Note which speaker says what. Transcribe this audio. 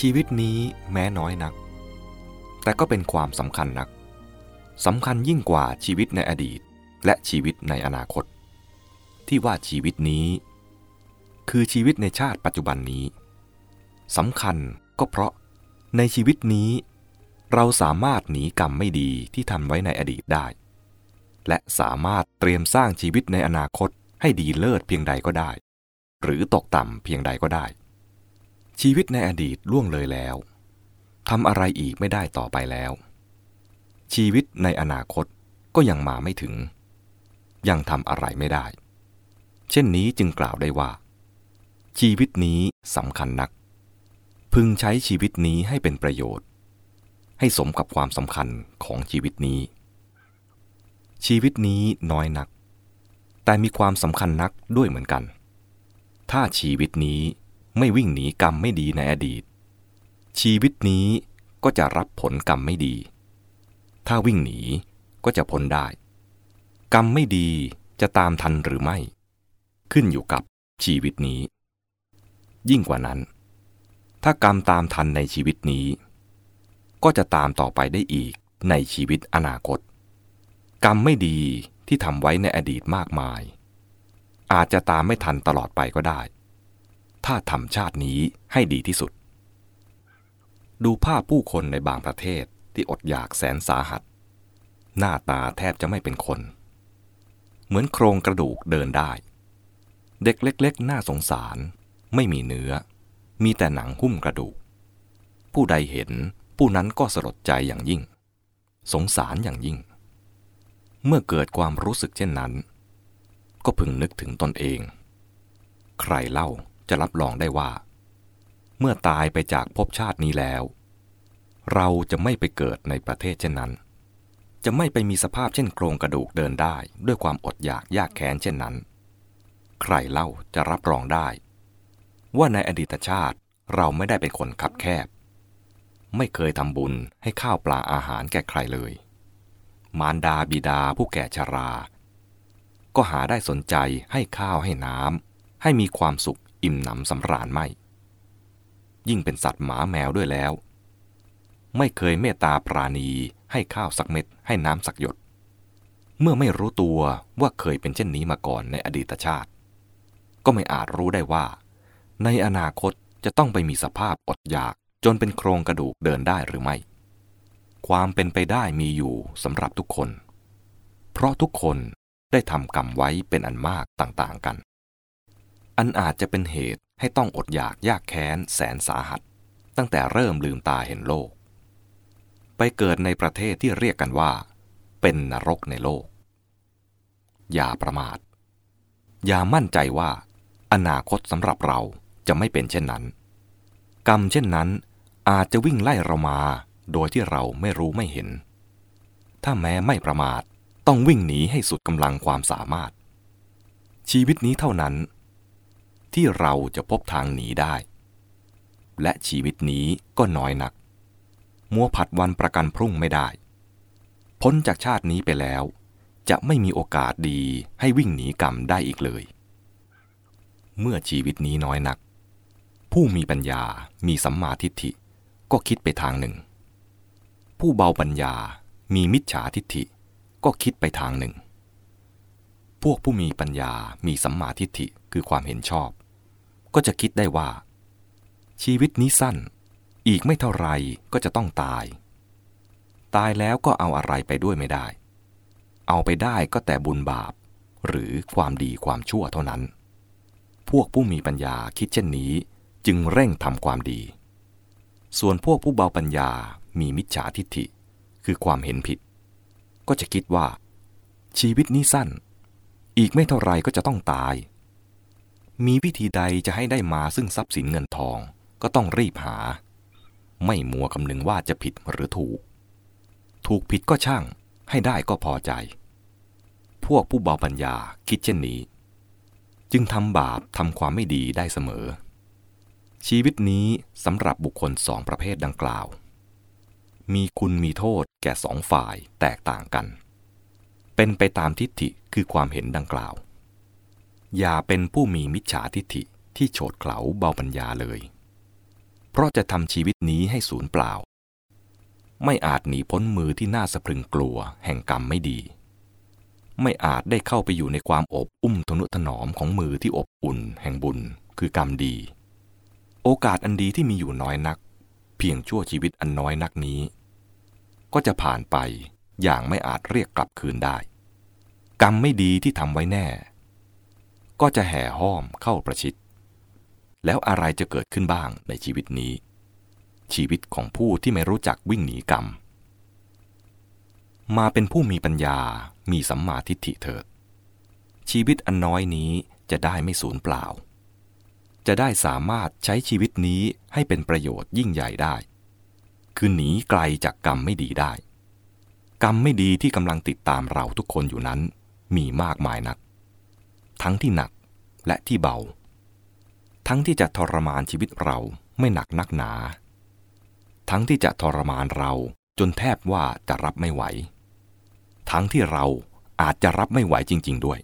Speaker 1: ชีวิตนี้แม้น้อยนัก แต่ก็เป็นความสำคัญนักสำคัญยิ่งกว่าชีวิตในอดีตและชีวิตในอนาคต ที่ว่าชีวิตนี้ คือชีวิตในชาติปัจจุบันนี้สำคัญก็เพราะในชีวิตนี้ เราสามารถหนีกรรมไม่ดีที่ทำไว้ในอดีตได้ และสามารถเตรียมสร้างชีวิตในอนาคตให้ดีเลิศเพียงใดก็ได้ หรือตกต่ำเพียงใดก็ได้ ชีวิตในอดีตล่วงเลยแล้วทำอะไรอีกไม่ได้ต่อไปแล้ว ชีวิตในอนาคตก็ยังมาไม่ถึง ยังทำอะไรไม่ได้ เช่นนี้จึงกล่าวได้ว่า ชีวิตนี้สำคัญนัก พึงใช้ชีวิตนี้ให้เป็นประโยชน์ ให้สมกับความสำคัญของชีวิตนี้ ชีวิตนี้น้อยนัก แต่มีความสำคัญนักด้วยเหมือนกัน ถ้าชีวิตนี้ ไม่วิ่งหนีกรรมไม่ดีในอดีต ชีวิตนี้ก็จะรับผลกรรมไม่ดี ถ้าวิ่งหนีก็จะพ้นได้ กรรมไม่ดีจะตามทันหรือไม่ ขึ้นอยู่กับชีวิตนี้ ยิ่งกว่านั้น ถ้ากรรมตามทันในชีวิตนี้ ก็จะตามต่อไปได้อีกในชีวิตอนาคต กรรมไม่ดีที่ทำไว้ในอดีตมากมาย อาจจะตามไม่ทันตลอดไปก็ได้ ถ้าทำชาตินี้ให้ดีที่สุด ดูภาพผู้คนในบางประเทศที่อดอยากแสนสาหัส หน้าตาแทบจะไม่เป็นคน เหมือนโครงกระดูกเดินได้ เด็กเล็ก ๆ น่าสงสาร ไม่มีเนื้อ มีแต่หนังหุ้มกระดูก ผู้ใดเห็นผู้นั้นก็สลดใจอย่างยิ่ง สงสารอย่างยิ่ง เมื่อเกิดความรู้สึกเช่นนั้น ก็พึงนึกถึงตนเอง ใครเล่า จะรับรองได้ว่า เมื่อตายไปจากภพชาตินี้แล้ว เราจะไม่ไปเกิดในประเทศเช่นนั้น จะไม่ไปมีสภาพเช่นโครงกระดูกเดินได้ด้วยความอดอยากยากแค้นเช่นนั้น ใครเล่าจะรับรองได้ ว่าในอดีตชาติเราไม่ได้เป็นคนคับแคบ ไม่เคยทำบุญให้ข้าวปลาอาหารแก่ใครเลย มารดาบิดาผู้แก่ชรา ก็หาได้สนใจให้ข้าวให้น้ำให้มีความสุข อิ่มหนำสำราญไม่ ยิ่งเป็นสัตว์หมาแมวด้วยแล้ว ไม่เคยเมตตาปราณีให้ข้าวสักเม็ดให้น้ำสักหยด เมื่อไม่รู้ตัวว่าเคยเป็นเช่นนี้มาก่อนในอดีตชาติ ก็ไม่อาจรู้ได้ว่า ในอนาคตจะต้องไปมีสภาพอดอยากจนเป็นโครงกระดูกเดินได้หรือไม่ ความเป็นไปได้มีอยู่สำหรับทุกคน เพราะทุกคนได้ทำกรรมไว้เป็นอันมากต่างๆกัน อันอาจจะเป็นเหตุให้ต้องอดอยากยากแค้นแสนสาหัส ตั้งแต่เริ่มลืมตาเห็นโลก ไปเกิดในประเทศที่เรียกกันว่า เป็นนรกในโลก อย่าประมาท อย่ามั่นใจว่า อนาคตสำหรับเราจะไม่เป็นเช่นนั้น กรรมเช่นนั้นอาจจะวิ่งไล่เรามาโดยที่เราไม่รู้ไม่เห็น ถ้าแม้ไม่ประมาทต้องวิ่งหนีให้สุดกำลังความสามารถ ชีวิตนี้เท่านั้น ที่เราจะพบทางหนีได้ และชีวิตนี้ก็น้อยนัก มัวผัดวันประกันพรุ่งไม่ได้ พ้นจากชาตินี้ไปแล้ว จะไม่มีโอกาสดีให้วิ่งหนีกรรมได้อีกเลย เมื่อชีวิตนี้น้อยนัก ผู้มีปัญญามีสัมมาทิฏฐิก็คิดไปทางหนึ่ง ผู้เบาปัญญามีมิจฉาทิฏฐิก็คิดไปทางหนึ่ง พวกผู้มีปัญญามีสัมมาทิฏฐิคือความเห็นชอบ ก็จะคิดได้ว่า ชีวิตนี้สั้น อีกไม่เท่าไรก็จะต้องตาย ตายแล้วก็เอาอะไรไปด้วยไม่ได้ เอาไปได้ก็แต่บุญบาป หรือความดีความชั่วเท่านั้น พวกผู้มีปัญญาคิดเช่นนี้จึงเร่งทำความดี ส่วนพวกผู้เบาปัญญามีมิจฉาทิฏฐิ คือความเห็นผิด ก็จะคิดว่า ชีวิตนี้สั้น อีกไม่เท่าไรก็จะต้องตาย มีวิธีใดจะให้ได้มาซึ่งทรัพย์สินเงินทอง ก็ต้องรีบหา ไม่มัวคำนึงว่าจะผิดหรือถูก ถูกผิดก็ช่าง ให้ได้ก็พอใจ พวกผู้เบาปัญญาคิดเช่นนี้ จึงทำบาปทำความไม่ดีได้เสมอ ชีวิตนี้สำหรับบุคคลสองประเภทดังกล่าว มีคุณมีโทษแก่สองฝ่ายแตกต่างกัน เป็นไปตามทิฏฐิคือความเห็นดังกล่าว อย่าเป็นผู้มีมิจฉาทิฏฐิที่โฉดเขลาเบาปัญญาเลย เพราะจะทำชีวิตนี้ให้สูญเปล่า ไม่อาจหนีพ้นมือที่น่าสะพรึงกลัวแห่งกรรมไม่ดี ไม่อาจได้เข้าไปอยู่ในความอบอุ้มทนุถนอมของมือที่อบอุ่นแห่งบุญคือกรรมดี โอกาสอันดีที่มีอยู่น้อยนัก เพียงชั่วชีวิตอันน้อยนักนี้ ก็จะผ่านไปอย่างไม่อาจเรียกกลับคืนได้ กรรมไม่ดีที่ทำไว้แน่ ก็จะแห่ห้อมเข้าประชิด แล้วอะไรจะเกิดขึ้นบ้างในชีวิตนี้ ชีวิตของผู้ที่ไม่รู้จักวิ่งหนีกรรม มาเป็นผู้มีปัญญา มีสัมมาทิฏฐิเถิด ชีวิตอันน้อยนี้จะได้ไม่สูญเปล่า จะได้สามารถใช้ชีวิตนี้ให้เป็นประโยชน์ยิ่งใหญ่ได้ คือหนีไกลจากกรรมไม่ดีได้ กรรมไม่ดีที่กำลังติดตามเราทุกคนอยู่นั้นมีมากมายนัก ทั้งที่หนัก และที่เบา ทั้งที่จะทรมานชีวิตเราไม่หนักนักหนา ทั้งที่จะทรมานเราจนแทบว่าจะรับไม่ไหว ทั้งที่เราอาจจะรับไม่ไหวจริง ๆ ด้วย